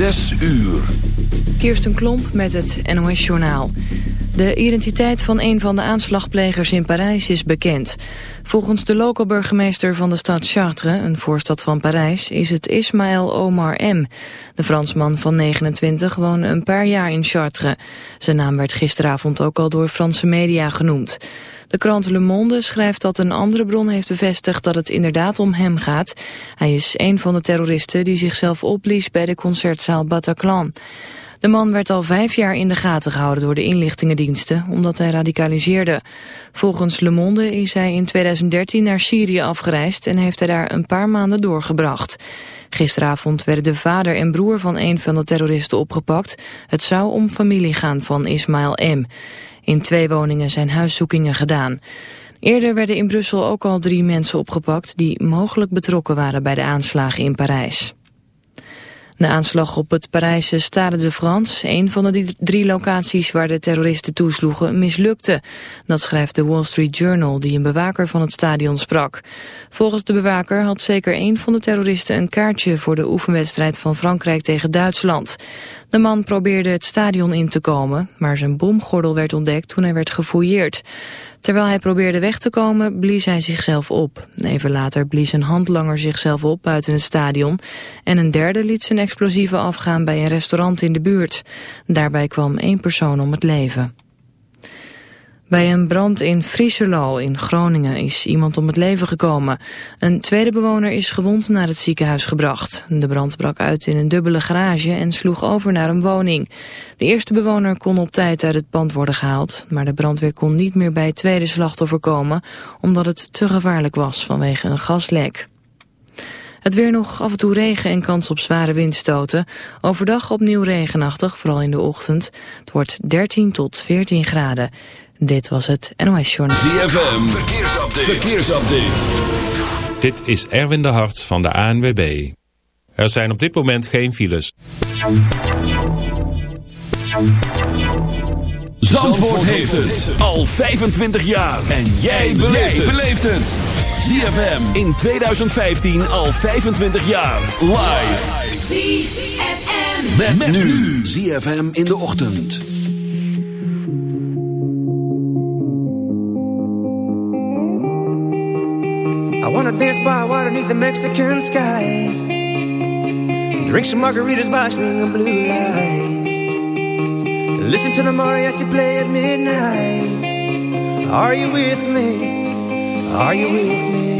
Zes uur. Kirsten Klomp met het NOS-journaal. De identiteit van een van de aanslagplegers in Parijs is bekend. Volgens de loco-burgemeester van de stad Chartres, een voorstad van Parijs, is het Ismaël Omar M. De Fransman van 29 woonde een paar jaar in Chartres. Zijn naam werd gisteravond ook al door Franse media genoemd. De krant Le Monde schrijft dat een andere bron heeft bevestigd dat het inderdaad om hem gaat. Hij is een van de terroristen die zichzelf opblies bij de concertzaal Bataclan. De man werd al vijf jaar in de gaten gehouden door de inlichtingendiensten, omdat hij radicaliseerde. Volgens Le Monde is hij in 2013 naar Syrië afgereisd en heeft hij daar een paar maanden doorgebracht. Gisteravond werden de vader en broer van een van de terroristen opgepakt. Het zou om familie gaan van Ismail M. In twee woningen zijn huiszoekingen gedaan. Eerder werden in Brussel ook al drie mensen opgepakt... die mogelijk betrokken waren bij de aanslagen in Parijs. De aanslag op het Parijse Stade de France, een van de drie locaties waar de terroristen toesloegen, mislukte. Dat schrijft de Wall Street Journal, die een bewaker van het stadion sprak. Volgens de bewaker had zeker één van de terroristen een kaartje voor de oefenwedstrijd van Frankrijk tegen Duitsland. De man probeerde het stadion in te komen, maar zijn bomgordel werd ontdekt toen hij werd gefouilleerd. Terwijl hij probeerde weg te komen, blies hij zichzelf op. Even later blies een handlanger zichzelf op buiten het stadion. En een derde liet zijn explosieven afgaan bij een restaurant in de buurt. Daarbij kwam één persoon om het leven. Bij een brand in Frieselo in Groningen is iemand om het leven gekomen. Een tweede bewoner is gewond naar het ziekenhuis gebracht. De brand brak uit in een dubbele garage en sloeg over naar een woning. De eerste bewoner kon op tijd uit het pand worden gehaald... maar de brandweer kon niet meer bij het tweede slachtoffer komen... omdat het te gevaarlijk was vanwege een gaslek. Het weer nog af en toe regen en kans op zware windstoten. Overdag opnieuw regenachtig, vooral in de ochtend. Het wordt 13 tot 14 graden. Dit was het NOS Journal. ZFM, verkeersupdate. verkeersupdate. Dit is Erwin de Hart van de ANWB. Er zijn op dit moment geen files. Zandvoort heeft het al 25 jaar. En jij beleeft het. ZFM in 2015 al 25 jaar. Live. ZFM. Met, nu. ZFM in de ochtend. Wanna dance by water beneath the Mexican sky. Drink some margaritas by swinging blue lights. Listen to the mariachi play at midnight. Are you with me? Are you with me?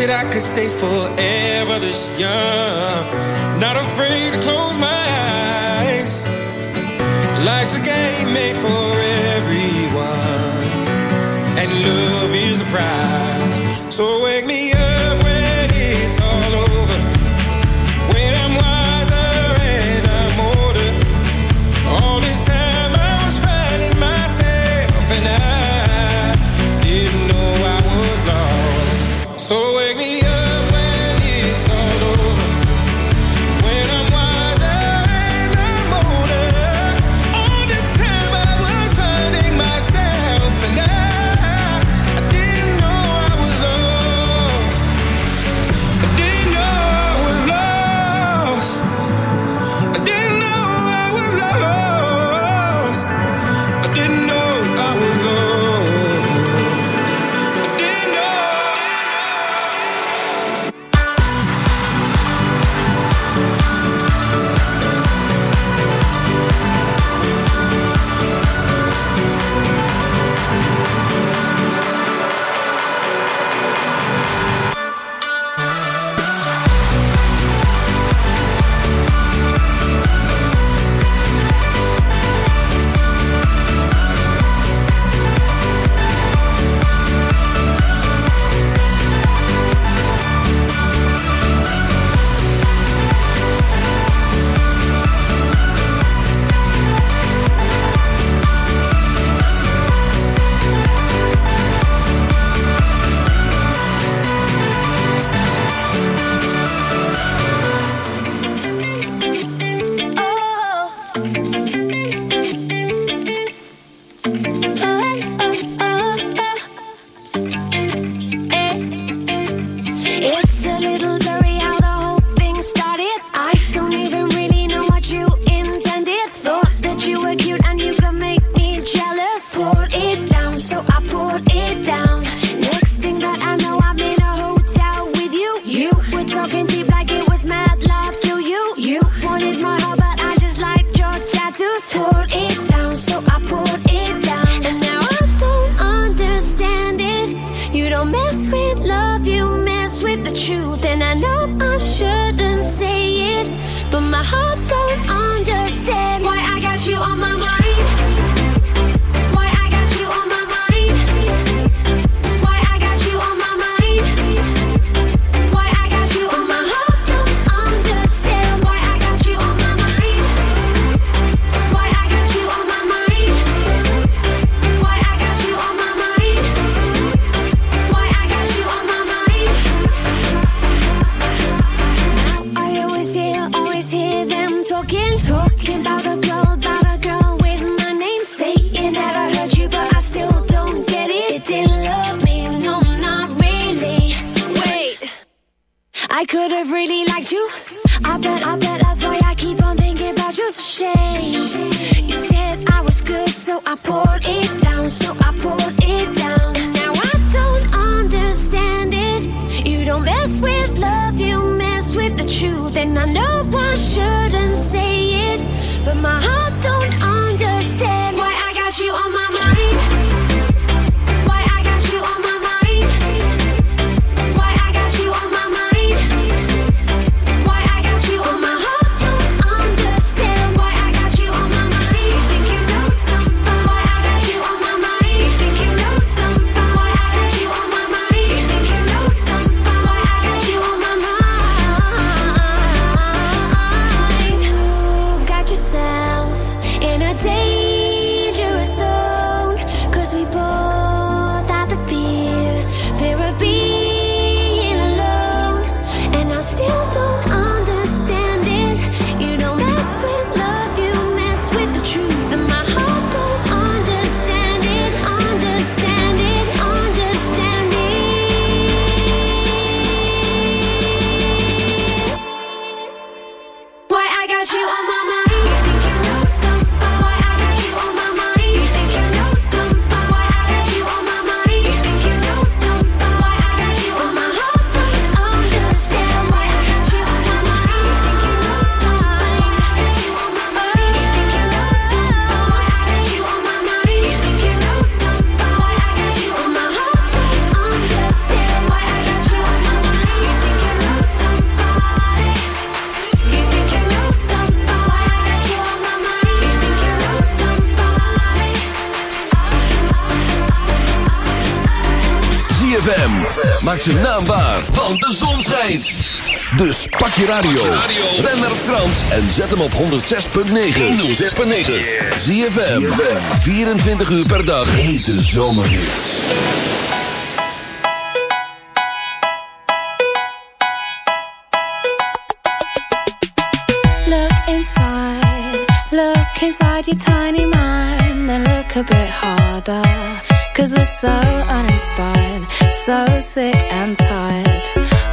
that I could stay forever this young. Not afraid to close my eyes little radio, ren naar Frans en zet hem op 106.9. 106.9. Zie je 24 uur per dag. Hete zomerhits. Look inside, look inside your tiny mind and look a bit harder. Cause we're so uninspired, so sick and tired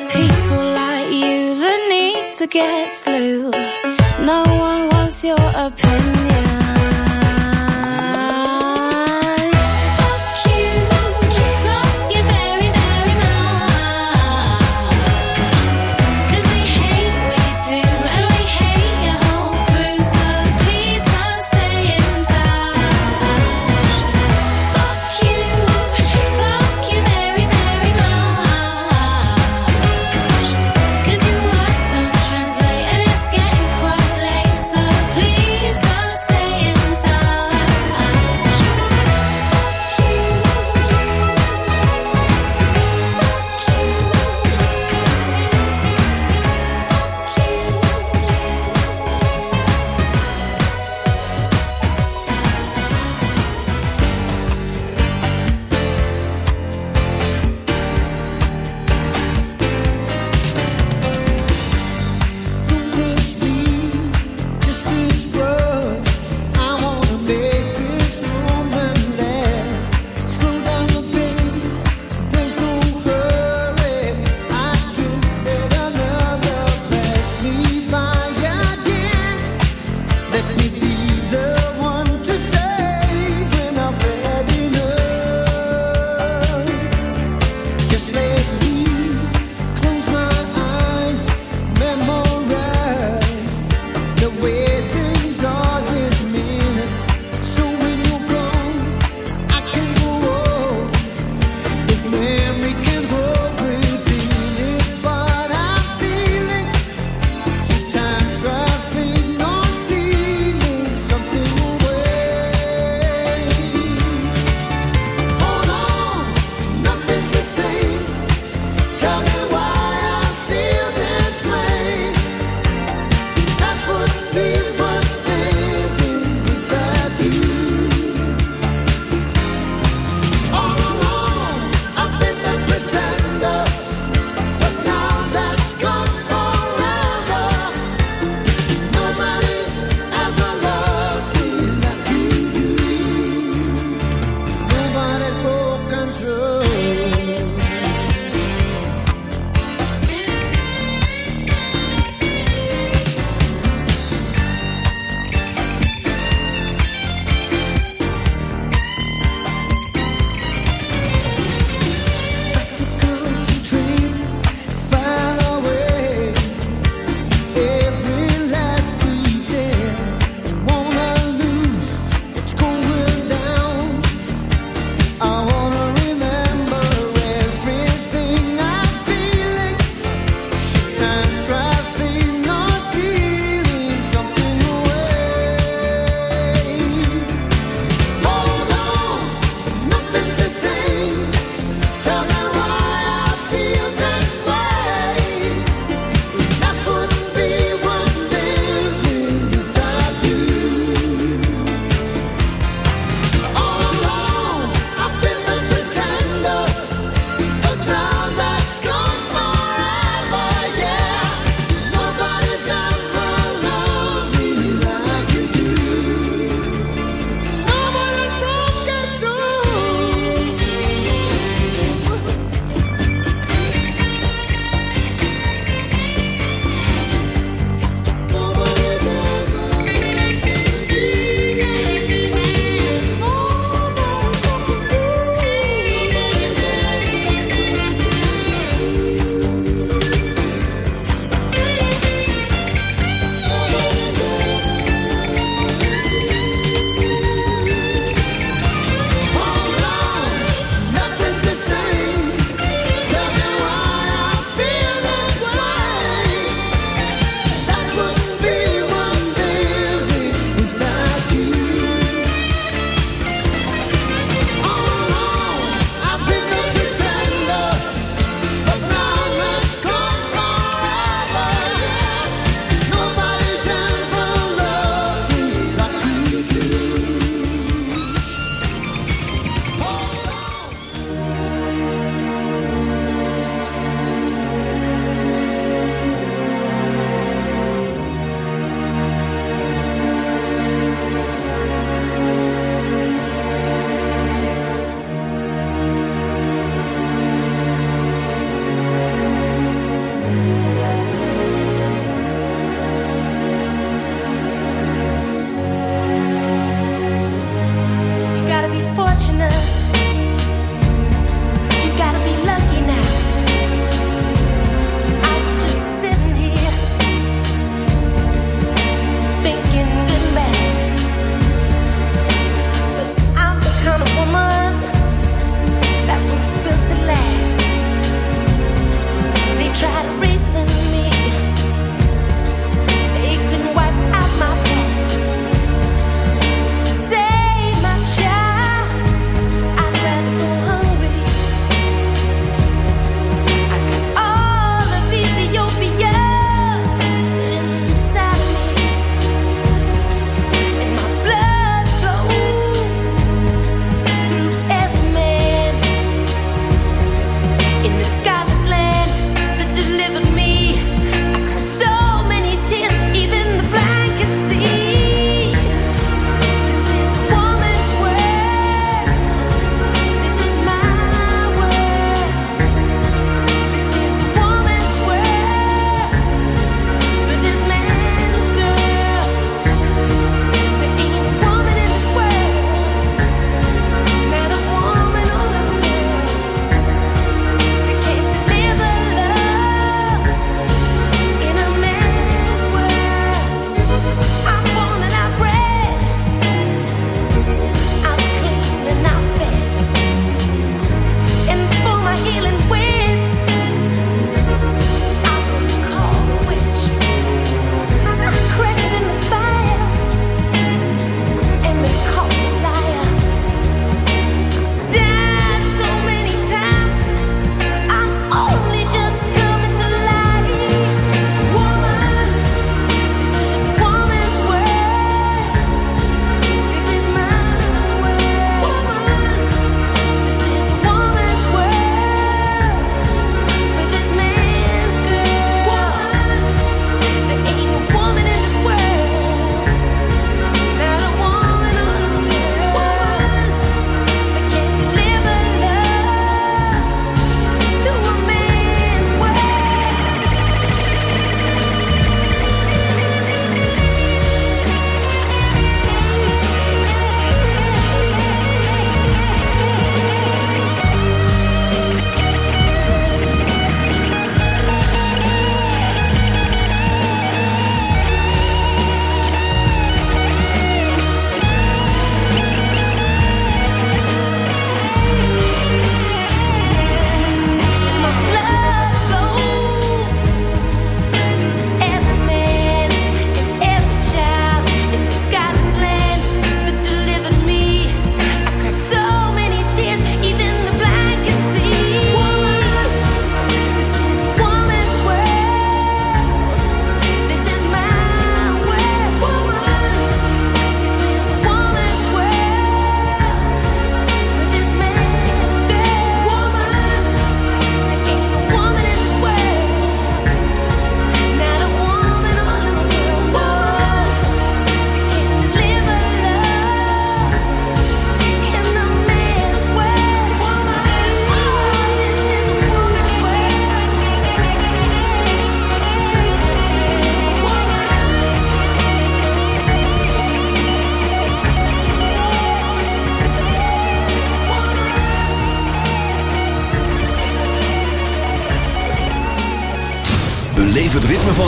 There's people like you that need to get slew. No one wants your opinion.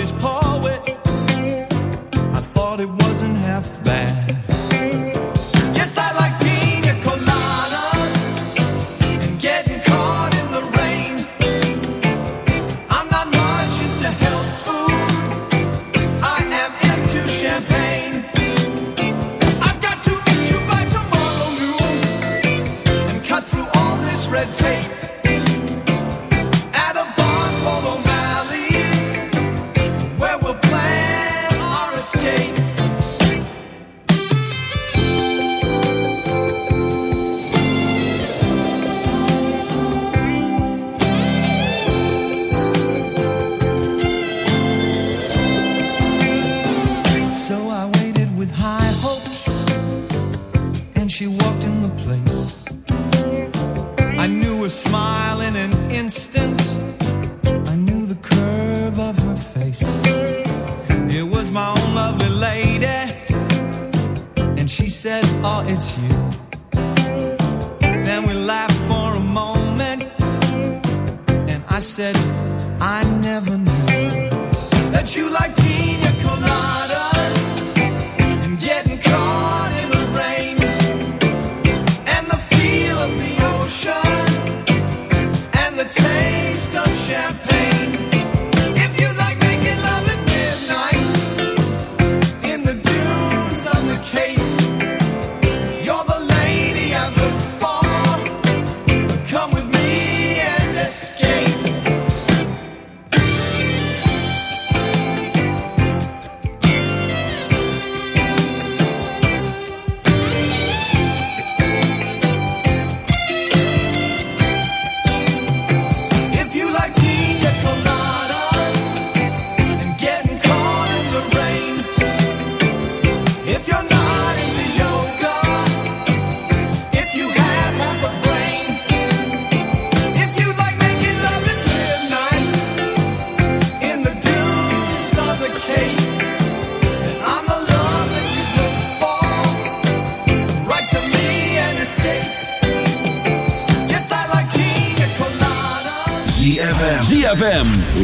his paw.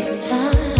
Never